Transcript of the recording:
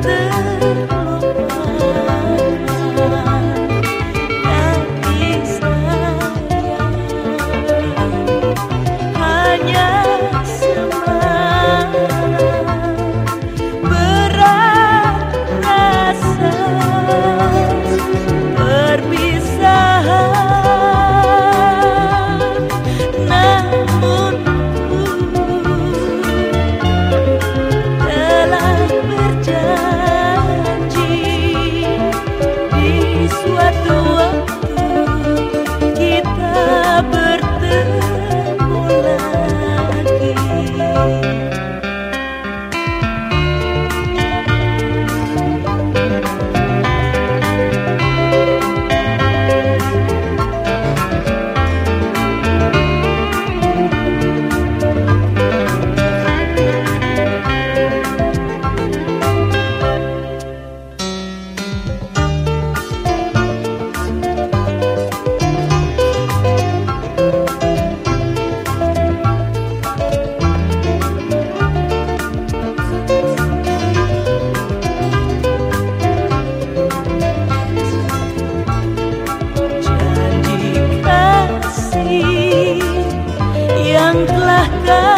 cantar sesuatu love.